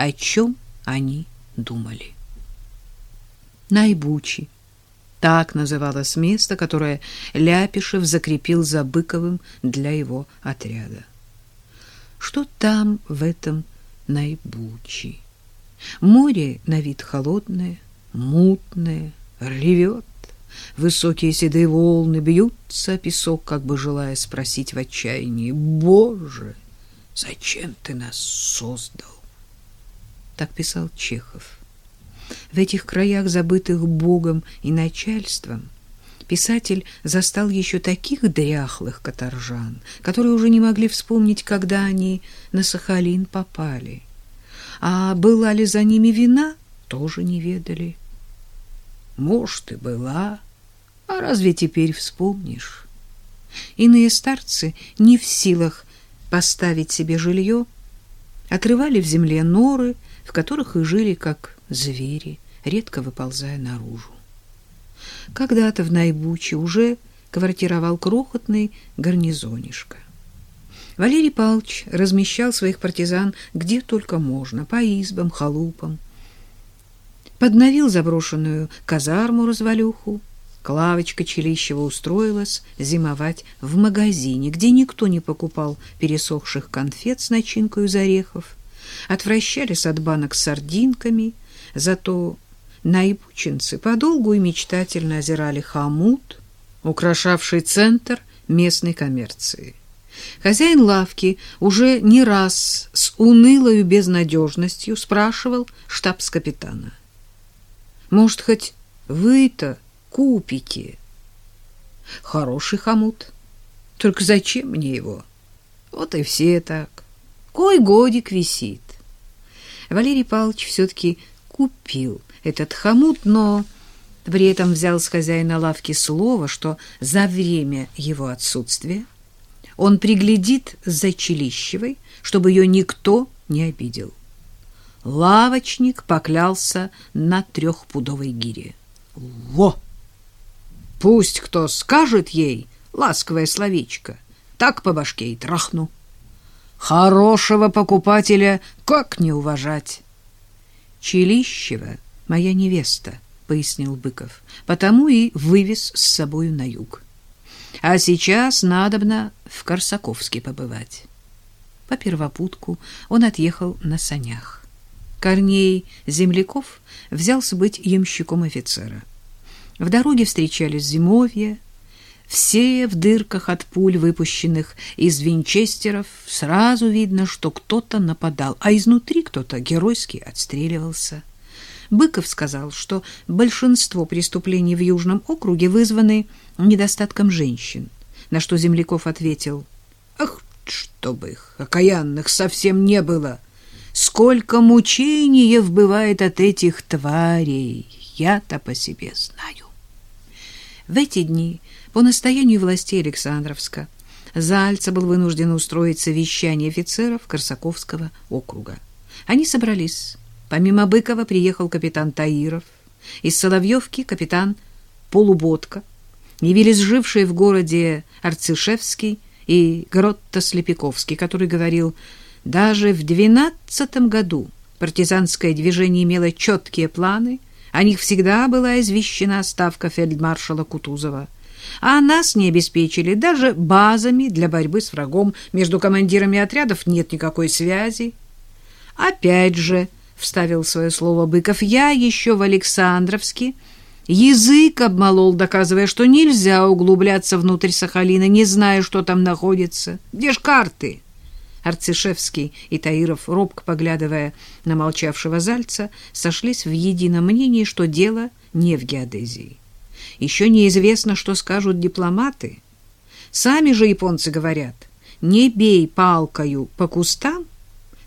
о чем они думали. Найбучи. Так называлось место, которое Ляпишев закрепил за Быковым для его отряда. Что там в этом Найбучи? Море на вид холодное, мутное, ревет. Высокие седые волны бьются о песок, как бы желая спросить в отчаянии, «Боже, зачем ты нас создал?» Так писал Чехов. В этих краях, забытых Богом и начальством, писатель застал еще таких дряхлых каторжан, которые уже не могли вспомнить, когда они на Сахалин попали. А была ли за ними вина, тоже не ведали. Может, и была, а разве теперь вспомнишь? Иные старцы не в силах поставить себе жилье, отрывали в земле норы, в которых и жили как звери, редко выползая наружу. Когда-то в Найбуче уже квартировал крохотный гарнизонишко. Валерий Павлович размещал своих партизан где только можно, по избам, халупам. Подновил заброшенную казарму-развалюху. Клавочка Челищева устроилась зимовать в магазине, где никто не покупал пересохших конфет с начинкой из орехов, отвращались от банок с сардинками, зато наибученцы подолгу и мечтательно озирали хомут, украшавший центр местной коммерции. Хозяин лавки уже не раз с унылою безнадежностью спрашивал штабс-капитана. «Может, хоть вы-то купите?» «Хороший хомут. Только зачем мне его?» «Вот и все так. Кой годик висит». Валерий Павлович все-таки купил этот хомут, но при этом взял с хозяина лавки слово, что за время его отсутствия он приглядит за Челищевой, чтобы ее никто не обидел. Лавочник поклялся на трехпудовой гире. Во! Пусть кто скажет ей ласковое словечко, так по башке и трахну. Хорошего покупателя как не уважать? Челищева моя невеста, пояснил Быков, потому и вывез с собою на юг. А сейчас надобно в Корсаковске побывать. По первопутку он отъехал на санях. Корней Земляков взялся быть ямщиком офицера. В дороге встречались зимовья, все в дырках от пуль, выпущенных из винчестеров, сразу видно, что кто-то нападал, а изнутри кто-то геройски отстреливался. Быков сказал, что большинство преступлений в Южном округе вызваны недостатком женщин, на что Земляков ответил, «Ах, чтобы их, окаянных, совсем не было! Сколько мучений бывает от этих тварей, я-то по себе знаю!» В эти дни по настоянию властей Александровска Зальца был вынужден устроить совещание офицеров Корсаковского округа. Они собрались. Помимо Быкова приехал капитан Таиров, из Соловьевки капитан Полуботка, явились жившие в городе Арцишевский и Гротто-Слепиковский, который говорил, даже в двенадцатом году партизанское движение имело четкие планы, о них всегда была извещена ставка фельдмаршала Кутузова – а нас не обеспечили даже базами для борьбы с врагом. Между командирами отрядов нет никакой связи. Опять же, вставил свое слово Быков, я еще в Александровске язык обмолол, доказывая, что нельзя углубляться внутрь Сахалина, не зная, что там находится. Где ж карты? Арцишевский и Таиров, робко поглядывая на молчавшего Зальца, сошлись в едином мнении, что дело не в геодезии. Еще неизвестно, что скажут дипломаты. Сами же японцы говорят, не бей палкою по кустам,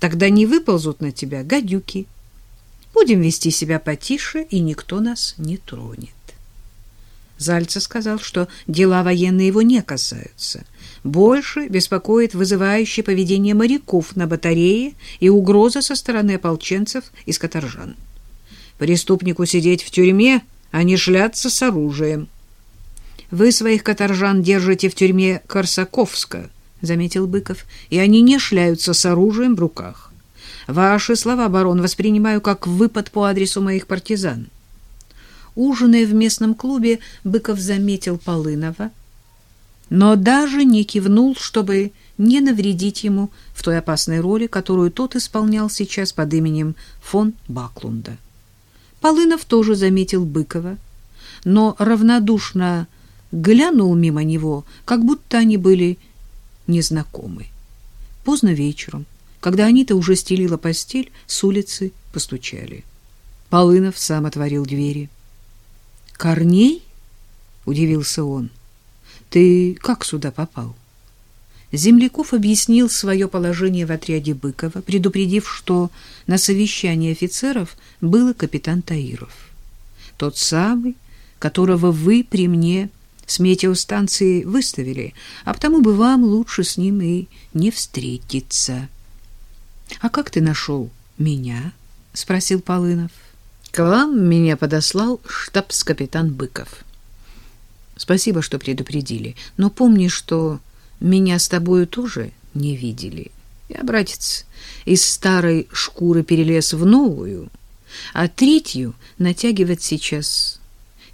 тогда не выползут на тебя гадюки. Будем вести себя потише, и никто нас не тронет. Зальца сказал, что дела военные его не касаются. Больше беспокоит вызывающее поведение моряков на батарее и угроза со стороны ополченцев из Каторжан. Преступнику сидеть в тюрьме — а не шляться с оружием. Вы своих каторжан держите в тюрьме Корсаковска, заметил Быков, и они не шляются с оружием в руках. Ваши слова, барон, воспринимаю как выпад по адресу моих партизан. Ужиная в местном клубе, Быков заметил Полынова, но даже не кивнул, чтобы не навредить ему в той опасной роли, которую тот исполнял сейчас под именем фон Баклунда. Полынов тоже заметил Быкова, но равнодушно глянул мимо него, как будто они были незнакомы. Поздно вечером, когда Анита уже стелила постель, с улицы постучали. Полынов сам отворил двери. «Корней?» — удивился он. «Ты как сюда попал?» Земляков объяснил свое положение в отряде Быкова, предупредив, что на совещании офицеров был капитан Таиров. Тот самый, которого вы при мне с метеостанции выставили, а потому бы вам лучше с ним и не встретиться. — А как ты нашел меня? — спросил Полынов. — К вам меня подослал штабс-капитан Быков. — Спасибо, что предупредили, но помни, что меня с тобою тоже не видели. Я, братец, из старой шкуры перелез в новую, а третью натягивать сейчас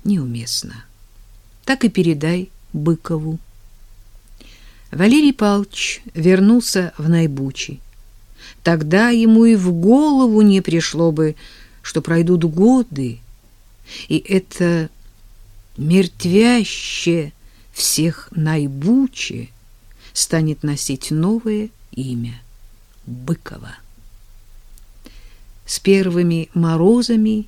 неуместно. Так и передай Быкову. Валерий Павлович вернулся в Найбучи. Тогда ему и в голову не пришло бы, что пройдут годы, и это мертвяще всех Найбучи станет носить новое имя — Быкова. С первыми морозами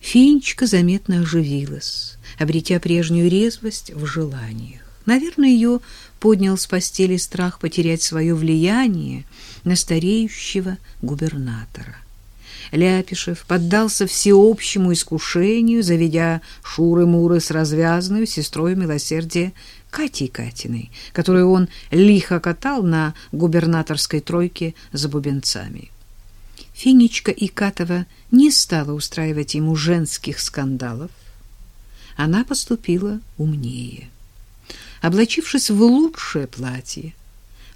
Финечка заметно оживилась, обретя прежнюю резвость в желаниях. Наверное, ее поднял с постели страх потерять свое влияние на стареющего губернатора. Ляпишев поддался всеобщему искушению, заведя шуры-муры с развязанной сестрой милосердия Катей Катиной, которую он лихо катал на губернаторской тройке за бубенцами. Финичка Икатова не стала устраивать ему женских скандалов. Она поступила умнее. Облачившись в лучшее платье,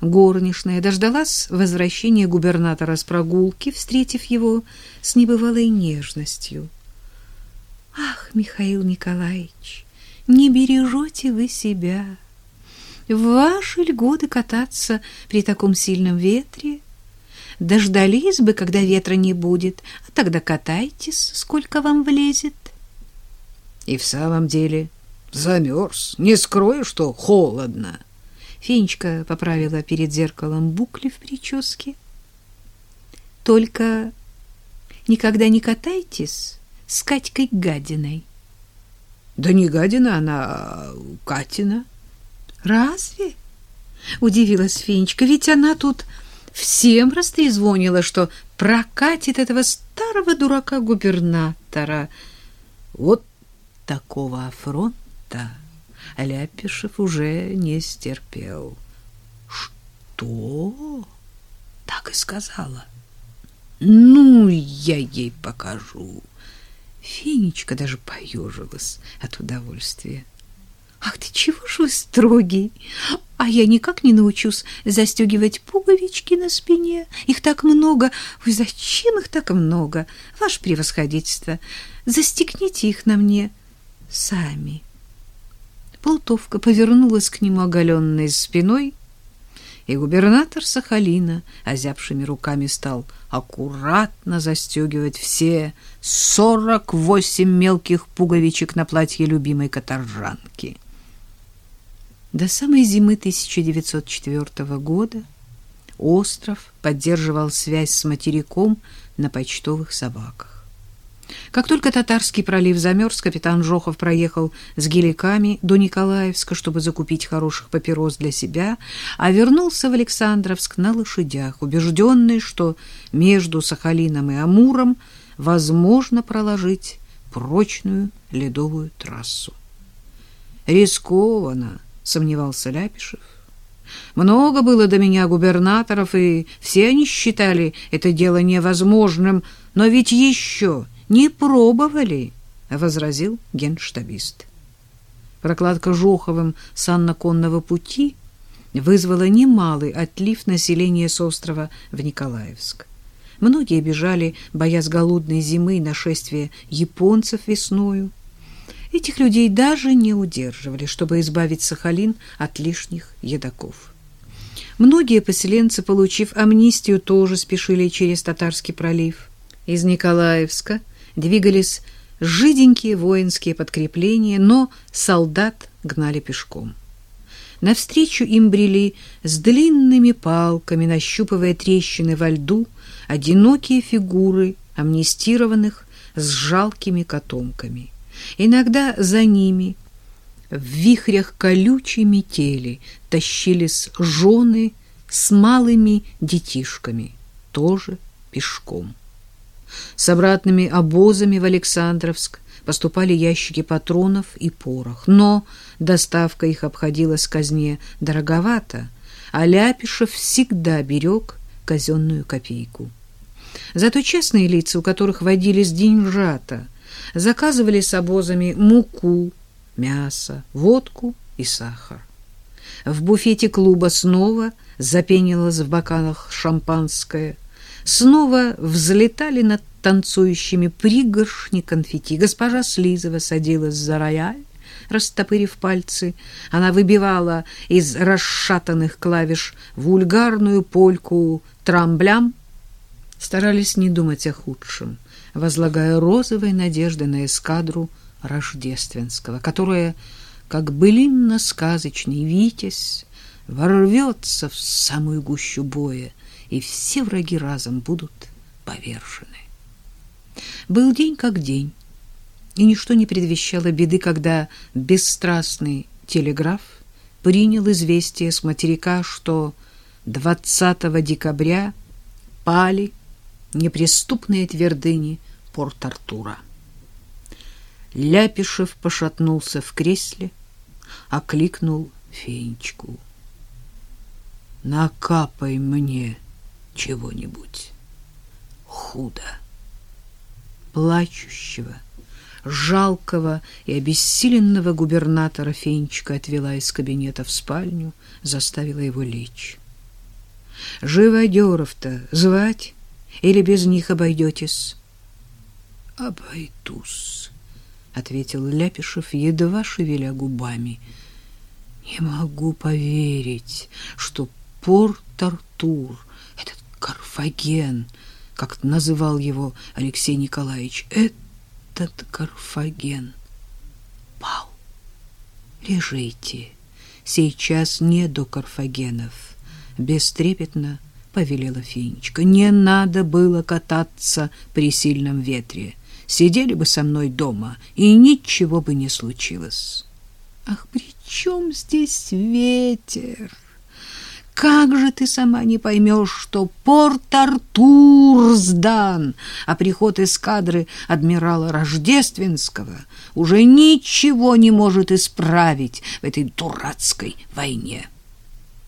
горничная дождалась возвращения губернатора с прогулки, встретив его с небывалой нежностью. «Ах, Михаил Николаевич, не бережете вы себя! В ваши льготы кататься при таком сильном ветре — Дождались бы, когда ветра не будет, а тогда катайтесь, сколько вам влезет. И в самом деле замерз. Не скрою, что холодно. Фенечка поправила перед зеркалом букли в прическе. Только никогда не катайтесь с Катькой Гадиной. Да не Гадина, она а Катина. Разве? Удивилась Фенечка, ведь она тут всем растрезвонила, что прокатит этого старого дурака-губернатора. Вот такого афронта Ляпишев уже не стерпел. Что? Так и сказала. Ну, я ей покажу. Финичка даже поежилась от удовольствия. Ах ты чего ж вы строгий? А я никак не научусь застегивать пуговички на спине. Их так много. Ой, зачем их так много? Ваше превосходительство, застегните их на мне сами. Полтовка повернулась к нему оголенной спиной, и губернатор Сахалина озябшими руками стал аккуратно застегивать все сорок восемь мелких пуговичек на платье любимой каторжанки. До самой зимы 1904 года остров поддерживал связь с материком на почтовых собаках. Как только Татарский пролив замерз, капитан Жохов проехал с геликами до Николаевска, чтобы закупить хороших папирос для себя, а вернулся в Александровск на лошадях, убежденный, что между Сахалином и Амуром возможно проложить прочную ледовую трассу. Рискованно, сомневался Ляпишев. Много было до меня губернаторов, и все они считали это дело невозможным, но ведь еще не пробовали, возразил генштабист. Прокладка Жоховым санно-конного пути вызвала немалый отлив населения с острова в Николаевск. Многие бежали, боясь голодной зимы и нашествия японцев весною. Этих людей даже не удерживали, чтобы избавить Сахалин от лишних едоков. Многие поселенцы, получив амнистию, тоже спешили через Татарский пролив. Из Николаевска двигались жиденькие воинские подкрепления, но солдат гнали пешком. Навстречу им брели с длинными палками, нащупывая трещины во льду, одинокие фигуры амнистированных с жалкими котомками. Иногда за ними в вихрях колючей метели тащились жены с малыми детишками, тоже пешком. С обратными обозами в Александровск поступали ящики патронов и порох, но доставка их обходилась казне дороговато, а Ляпишев всегда берег казенную копейку. Зато честные лица, у которых водились деньжата, заказывали с обозами муку, мясо, водку и сахар. В буфете клуба снова запенилось в бокалах шампанское – снова взлетали над танцующими пригоршни конфетти. Госпожа Слизова садилась за рояль, растопырив пальцы. Она выбивала из расшатанных клавиш вульгарную польку трамблям. Старались не думать о худшем, возлагая розовые надежды на эскадру рождественского, которая, как былинно-сказочный витязь, ворвется в самую гущу боя, и все враги разом будут повержены. Был день как день, и ничто не предвещало беды, когда бесстрастный телеграф принял известие с материка, что 20 декабря пали неприступные твердыни Порт-Артура. Ляпишев пошатнулся в кресле, окликнул Фенечку. «Накапай мне!» Чего-нибудь. Худо. Плачущего, жалкого и обессиленного губернатора Фенчика отвела из кабинета в спальню, заставила его лечь. Живодеров-то звать или без них обойдетесь? — Обойдусь, — ответил Ляпишев, едва шевеля губами. — Не могу поверить, что Порт-Артур Карфаген, как называл его Алексей Николаевич. Этот Карфаген пал. Лежите, сейчас не до Карфагенов. Бестрепетно повелела Финечка. Не надо было кататься при сильном ветре. Сидели бы со мной дома, и ничего бы не случилось. Ах, при чем здесь ветер? Как же ты сама не поймешь, что Порт-Артур сдан, а приход эскадры адмирала Рождественского уже ничего не может исправить в этой дурацкой войне?